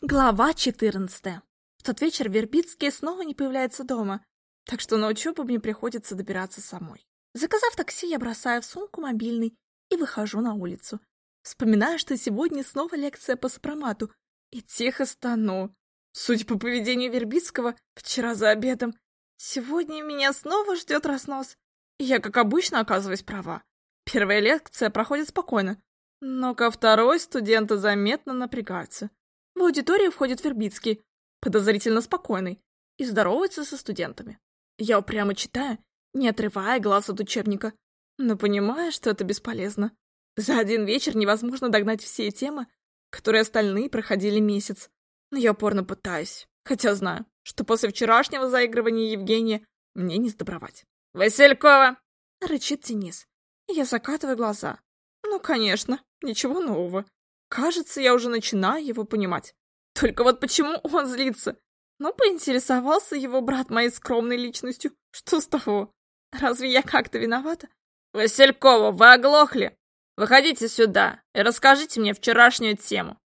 Глава 14. В тот вечер Вербицкий снова не появляется дома, так что на учебу мне приходится добираться самой. Заказав такси, я бросаю в сумку мобильный и выхожу на улицу. Вспоминаю, что сегодня снова лекция по сопромату, и тихо стану. Судя по поведению Вербицкого вчера за обедом, сегодня меня снова ждет разнос. И я, как обычно, оказываюсь права. Первая лекция проходит спокойно, но ко второй студенты заметно напрягаются. В аудиторию входит Вербицкий, подозрительно спокойный, и здоровается со студентами. Я упрямо читаю, не отрывая глаз от учебника, но понимаю, что это бесполезно. За один вечер невозможно догнать все темы, которые остальные проходили месяц. Но я упорно пытаюсь, хотя знаю, что после вчерашнего заигрывания Евгения мне не сдобровать. «Василькова!» — рычит Денис. Я закатываю глаза. Ну, конечно, ничего нового. Кажется, я уже начинаю его понимать. Только вот почему он злится? Ну, поинтересовался его брат моей скромной личностью. Что с того? Разве я как-то виновата? Василькова, вы оглохли? Выходите сюда и расскажите мне вчерашнюю тему.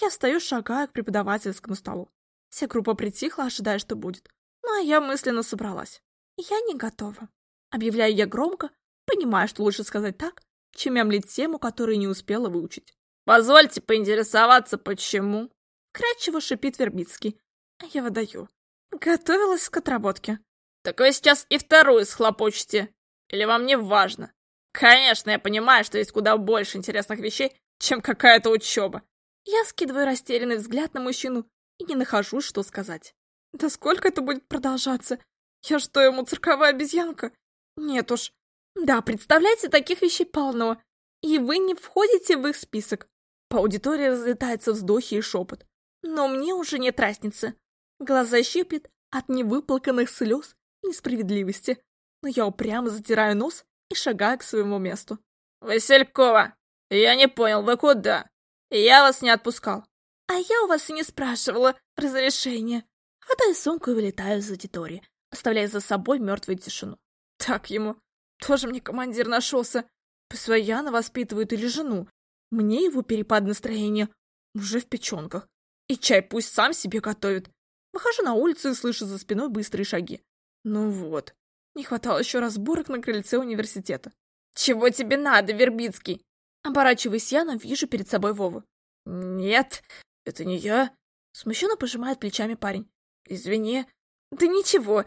Я встаю, шагая к преподавательскому столу. Вся группа притихла, ожидая, что будет. Ну, а я мысленно собралась. Я не готова. Объявляю я громко, понимая, что лучше сказать так, чем мямлить тему, которую не успела выучить. «Позвольте поинтересоваться, почему?» Кратчево шипит Вербицкий. А я выдаю. Готовилась к отработке. «Так вы сейчас и вторую схлопочете. Или вам не важно?» «Конечно, я понимаю, что есть куда больше интересных вещей, чем какая-то учеба». Я скидываю растерянный взгляд на мужчину и не нахожу, что сказать. «Да сколько это будет продолжаться? Я что, ему цирковая обезьянка? Нет уж, да, представляете, таких вещей полно. И вы не входите в их список. По аудитории разлетаются вздохи и шепот. Но мне уже нет разницы. Глаза щиплет от невыплаканных слез и несправедливости. Но я упрямо затираю нос и шагаю к своему месту. «Василькова, я не понял, вы куда? Я вас не отпускал». «А я у вас и не спрашивала разрешения». Хватаю сумку и вылетаю из аудитории, оставляя за собой мертвую тишину. Так ему. Тоже мне командир нашелся. Постоянно воспитывают или жену. Мне его перепад настроения уже в печенках. И чай пусть сам себе готовит. Выхожу на улицу и слышу за спиной быстрые шаги. Ну вот. Не хватало еще разборок на крыльце университета. «Чего тебе надо, Вербицкий?» Оборачиваюсь я, но вижу перед собой Вову. «Нет, это не я». Смущенно пожимает плечами парень. «Извини». «Да ничего,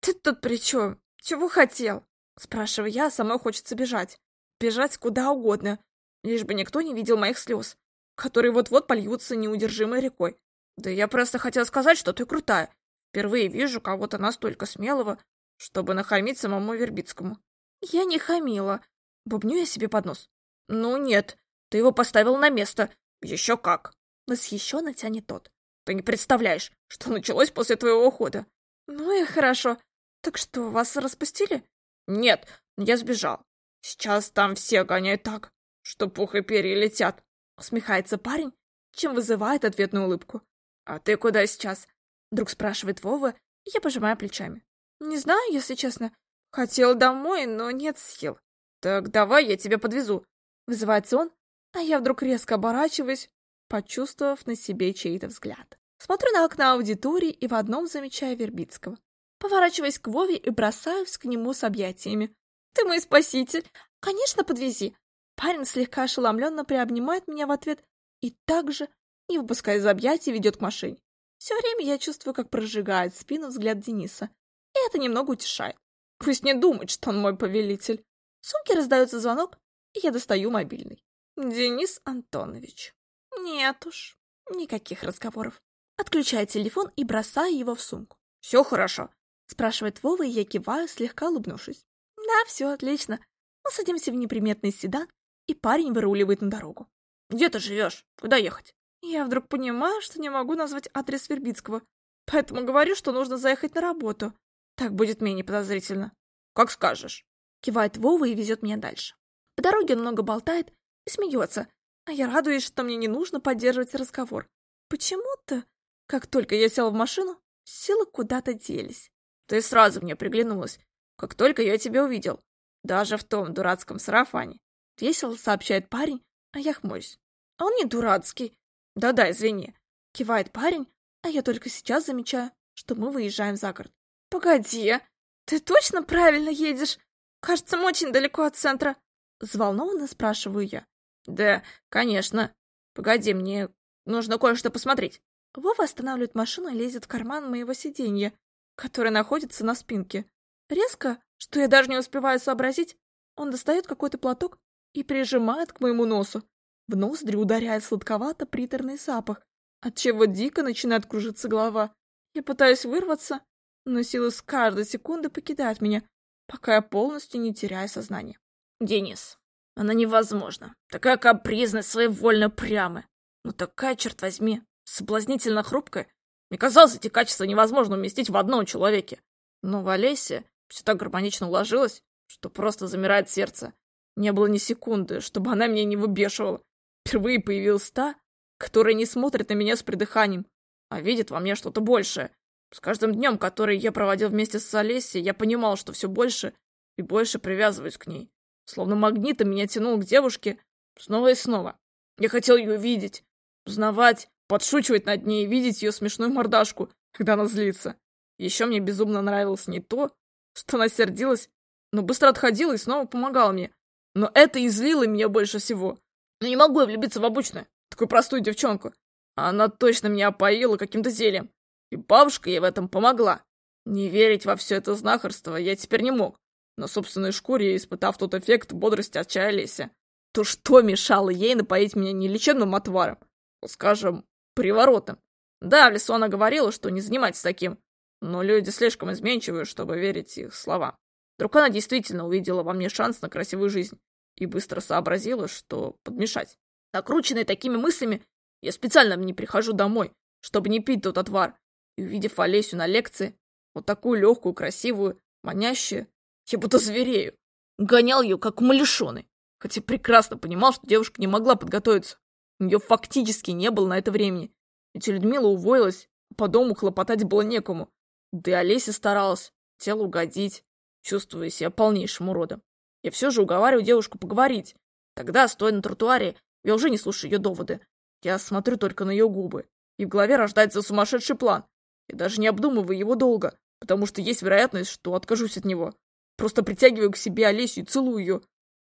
ты тут при чем? Чего хотел?» Спрашиваю я, самой хочется бежать. Бежать куда угодно, лишь бы никто не видел моих слез, которые вот-вот польются неудержимой рекой. Да я просто хотел сказать, что ты крутая. Впервые вижу кого-то настолько смелого, чтобы нахамить самому Вербицкому. Я не хамила. Бубню я себе под нос. Ну нет, ты его поставил на место. Еще как. Восхищенно тянет тот. Ты не представляешь, что началось после твоего ухода. Ну и хорошо. Так что, вас распустили? Нет, я сбежал. Сейчас там все гоняют так, что пух и перья летят. Усмехается парень, чем вызывает ответную улыбку. А ты куда сейчас? Вдруг спрашивает Вова, и я пожимаю плечами. Не знаю, если честно. Хотел домой, но нет сил. Так давай я тебя подвезу. Вызывается он, а я вдруг резко оборачиваюсь, почувствовав на себе чей-то взгляд. Смотрю на окна аудитории и в одном замечаю Вербицкого поворачиваясь к Вове и бросаюсь к нему с объятиями. «Ты мой спаситель! Конечно, подвези!» Парень слегка ошеломленно приобнимает меня в ответ и также, не выпуская из объятий, ведет к машине. Все время я чувствую, как прожигает спину взгляд Дениса, и это немного утешает. Пусть не думает, что он мой повелитель. В сумке раздается звонок, и я достаю мобильный. Денис Антонович. Нет уж, никаких разговоров. Отключаю телефон и бросаю его в сумку. Все хорошо. Спрашивает Вова, и я киваю, слегка улыбнувшись. Да, все отлично. Мы садимся в неприметный седан, и парень выруливает на дорогу. Где ты живешь? Куда ехать? Я вдруг понимаю, что не могу назвать адрес Вербицкого, поэтому говорю, что нужно заехать на работу. Так будет менее подозрительно. Как скажешь. Кивает Вова и везет меня дальше. По дороге он много болтает и смеется, а я радуюсь, что мне не нужно поддерживать разговор. Почему-то, как только я села в машину, силы куда-то делись. Ты сразу мне приглянулась, как только я тебя увидел. Даже в том дурацком сарафане. Весело сообщает парень, а я хмурюсь. А он не дурацкий. Да-да, извини. Кивает парень, а я только сейчас замечаю, что мы выезжаем за город. Погоди, ты точно правильно едешь? Кажется, мы очень далеко от центра. Взволнованно спрашиваю я. Да, конечно. Погоди, мне нужно кое-что посмотреть. Вова останавливает машину и лезет в карман моего сиденья, которое находится на спинке. Резко, что я даже не успеваю сообразить, он достает какой-то платок и прижимает к моему носу. В ноздри ударяет сладковато-приторный запах, отчего дико начинает кружиться голова. Я пытаюсь вырваться, но силы с каждой секунды покидают меня, пока я полностью не теряю сознание. Денис, она невозможна. Такая капризная, своевольно прямая. Но такая, черт возьми, соблазнительно хрупкая. Мне казалось, эти качества невозможно уместить в одном человеке. Но в Олесе все так гармонично уложилось, что просто замирает сердце. Не было ни секунды, чтобы она меня не выбешивала. Впервые появилась та, которая не смотрит на меня с придыханием, а видит во мне что-то большее. С каждым днем, который я проводил вместе с Олесей, я понимал, что все больше и больше привязываюсь к ней. Словно магнитом меня тянул к девушке снова и снова. Я хотел ее видеть, узнавать, подшучивать над ней видеть ее смешную мордашку, когда она злится. Еще мне безумно нравилось не то, что она сердилась, но быстро отходила и снова помогала мне. Но это и злило меня больше всего. Но не могу я влюбиться в обычную, такую простую девчонку. Она точно меня опоила каким-то зельем. И бабушка ей в этом помогла. Не верить во все это знахарство я теперь не мог. На собственной шкуре, испытав тот эффект бодрости отчаялись. То что мешало ей напоить меня не лечебным отваром, а, скажем, приворотом? Да, в лесу она говорила, что не занимайтесь таким, но люди слишком изменчивы, чтобы верить их словам. Вдруг она действительно увидела во мне шанс на красивую жизнь и быстро сообразила, что подмешать. Накрученный такими мыслями, я специально не прихожу домой, чтобы не пить тот отвар, и, увидев Олесю на лекции, вот такую легкую, красивую, манящую, я будто зверею. Гонял ее, как умалишенный, хотя прекрасно понимал, что девушка не могла подготовиться. У нее фактически не было на это времени. Ведь Людмила уволилась, по дому хлопотать было некому. Да и Олеся старалась, хотела угодить, чувствуя себя полнейшим уродом. Я все же уговариваю девушку поговорить. Тогда, стоя на тротуаре, я уже не слушаю ее доводы. Я смотрю только на ее губы, и в голове рождается сумасшедший план. Я даже не обдумываю его долго, потому что есть вероятность, что откажусь от него. Просто притягиваю к себе Олесю и целую ее.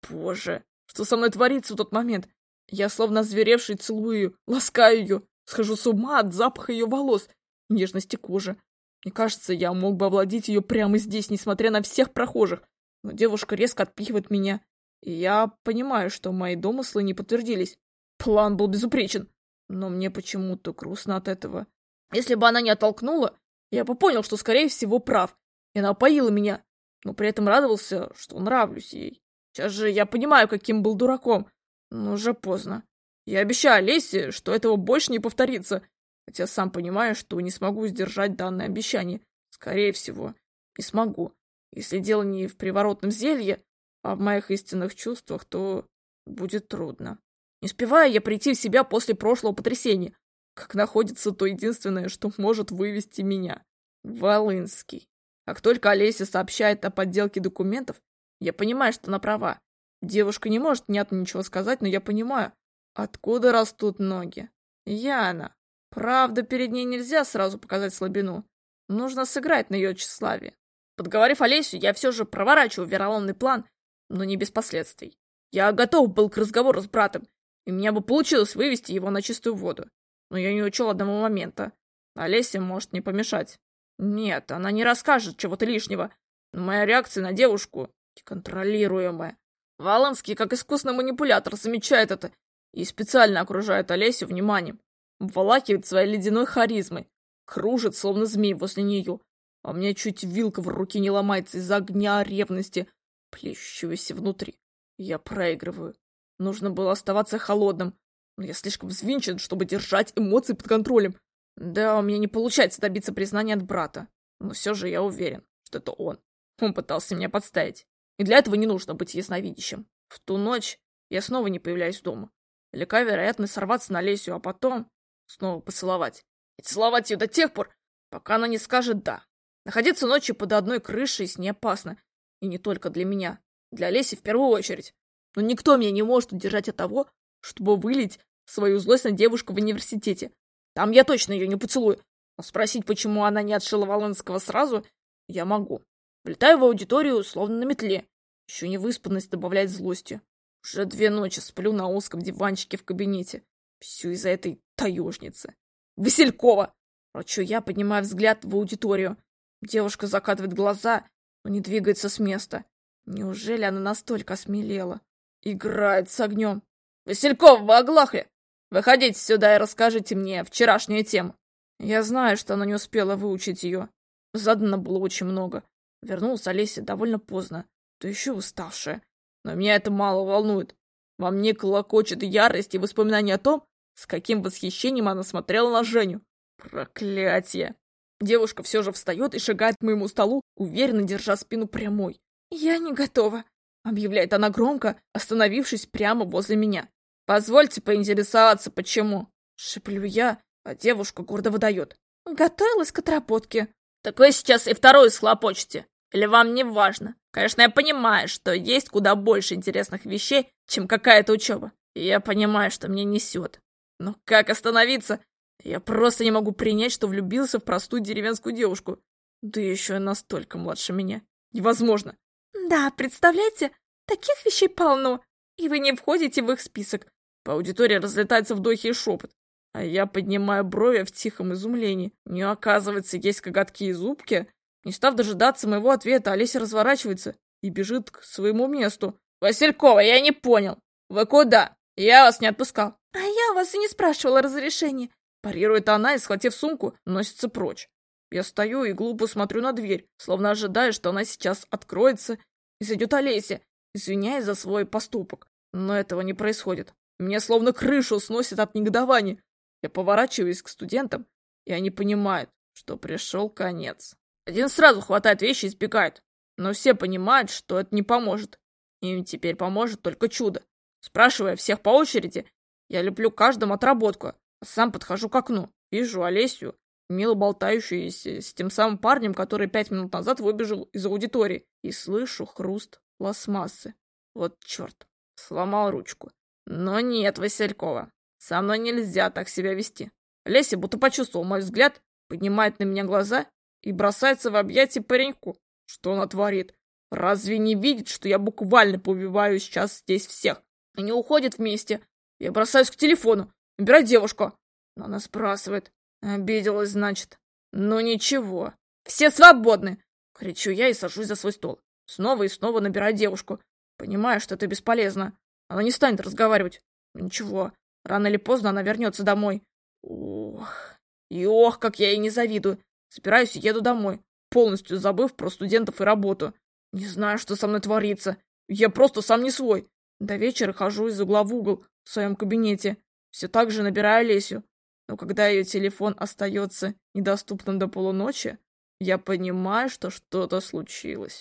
Боже, что со мной творится в тот момент? Я, словно зверевший, целую ее, ласкаю ее, схожу с ума от запаха ее волос, нежности кожи. Мне кажется, я мог бы овладеть ее прямо здесь, несмотря на всех прохожих. Но девушка резко отпихивает меня, и я понимаю, что мои домыслы не подтвердились. План был безупречен, но мне почему-то грустно от этого. Если бы она не оттолкнула, я бы понял, что, скорее всего, прав, и она опоила меня, но при этом радовался, что нравлюсь ей. Сейчас же я понимаю, каким был дураком, но уже поздно. Я обещаю Олесе, что этого больше не повторится, хотя сам понимаю, что не смогу сдержать данное обещание. Скорее всего, не смогу. Если дело не в приворотном зелье, а в моих истинных чувствах, то будет трудно. Не успеваю я прийти в себя после прошлого потрясения, как находится то единственное, что может вывести меня. Волынский. Как только Олеся сообщает о подделке документов, я понимаю, что она права. Девушка не может внятно ничего сказать, но я понимаю, откуда растут ноги. Яна. Правда, перед ней нельзя сразу показать слабину. Нужно сыграть на ее тщеславие. Подговорив Олесю, я все же проворачиваю вероломный план, но не без последствий. Я готов был к разговору с братом, и меня бы получилось вывести его на чистую воду. Но я не учел одного момента. Олеся может не помешать. Нет, она не расскажет чего-то лишнего. Но моя реакция на девушку неконтролируемая. Волынский, как искусный манипулятор, замечает это и специально окружает Олесю вниманием обволакивает своей ледяной харизмой, кружит, словно змей возле нее, а мне чуть вилка в руке не ломается из-за огня ревности, плещущегося внутри. Я проигрываю. Нужно было оставаться холодным, но я слишком взвинчен, чтобы держать эмоции под контролем. Да, у меня не получается добиться признания от брата, но все же я уверен, что это он. Он пытался меня подставить. И для этого не нужно быть ясновидящим. В ту ночь я снова не появляюсь дома. Велика вероятность сорваться на Лесю, а потом снова поцеловать. И целовать ее до тех пор, пока она не скажет «да». Находиться ночью под одной крышей с ней опасно. И не только для меня. Для Леси в первую очередь. Но никто меня не может удержать от того, чтобы вылить свою злость на девушку в университете. Там я точно ее не поцелую. Но спросить, почему она не отшила Волынского сразу, я могу. Влетаю в аудиторию, словно на метле. Еще невыспанность добавляет злости. Уже две ночи сплю на узком диванчике в кабинете. Все из-за этой таежницы. Василькова! Рочу я, поднимаю взгляд в аудиторию. Девушка закатывает глаза, но не двигается с места. Неужели она настолько осмелела? Играет с огнем. Васильков, вы оглохли? Выходите сюда и расскажите мне вчерашнюю тему. Я знаю, что она не успела выучить ее. Задано было очень много. Вернулась Олеся довольно поздно, то еще уставшая. Но меня это мало волнует. Во мне колокочет ярость и воспоминания о том, с каким восхищением она смотрела на Женю. Проклятие! Девушка все же встает и шагает к моему столу, уверенно держа спину прямой. «Я не готова», — объявляет она громко, остановившись прямо возле меня. «Позвольте поинтересоваться, почему?» — шеплю я, а девушка гордо выдает. «Готовилась к отработке». «Так вы сейчас и вторую схлопочете. Или вам не важно? Конечно, я понимаю, что есть куда больше интересных вещей, чем какая-то учеба. И я понимаю, что мне несет. Но как остановиться? Я просто не могу принять, что влюбился в простую деревенскую девушку. Да еще и настолько младше меня. Невозможно. Да, представляете, таких вещей полно, и вы не входите в их список. По аудитории разлетается вдохи и шепот. А я поднимаю брови в тихом изумлении. Не оказывается, есть коготки и зубки. Не став дожидаться моего ответа, Олеся разворачивается и бежит к своему месту. «Василькова, я не понял. Вы куда? Я вас не отпускал». «А вас и не спрашивала разрешения». Парирует она и, схватив сумку, носится прочь. Я стою и глупо смотрю на дверь, словно ожидая, что она сейчас откроется и зайдет Олеся, извиняясь за свой поступок. Но этого не происходит. Мне словно крышу сносит от негодования. Я поворачиваюсь к студентам, и они понимают, что пришел конец. Один сразу хватает вещи и сбегает. Но все понимают, что это не поможет. Им теперь поможет только чудо. Спрашивая всех по очереди, я леплю каждому отработку, а сам подхожу к окну. Вижу Олесю, мило болтающуюся с тем самым парнем, который пять минут назад выбежал из аудитории, и слышу хруст пластмассы. Вот черт, сломал ручку. Но нет, Василькова, со мной нельзя так себя вести. Леся будто почувствовал мой взгляд, поднимает на меня глаза и бросается в объятия пареньку. Что она творит? Разве не видит, что я буквально поубиваю сейчас здесь всех? Они уходят вместе. Я бросаюсь к телефону. Набирай девушку. Но она сбрасывает. Обиделась, значит. Ну ничего. Все свободны. Кричу я и сажусь за свой стол. Снова и снова набираю девушку. Понимаю, что это бесполезно. Она не станет разговаривать. Но ничего. Рано или поздно она вернется домой. Ох. И ох, как я ей не завидую. Собираюсь и еду домой, полностью забыв про студентов и работу. Не знаю, что со мной творится. Я просто сам не свой. До вечера хожу из угла в угол в своем кабинете. Все так же набираю Лесю. Но когда ее телефон остается недоступным до полуночи, я понимаю, что что-то случилось.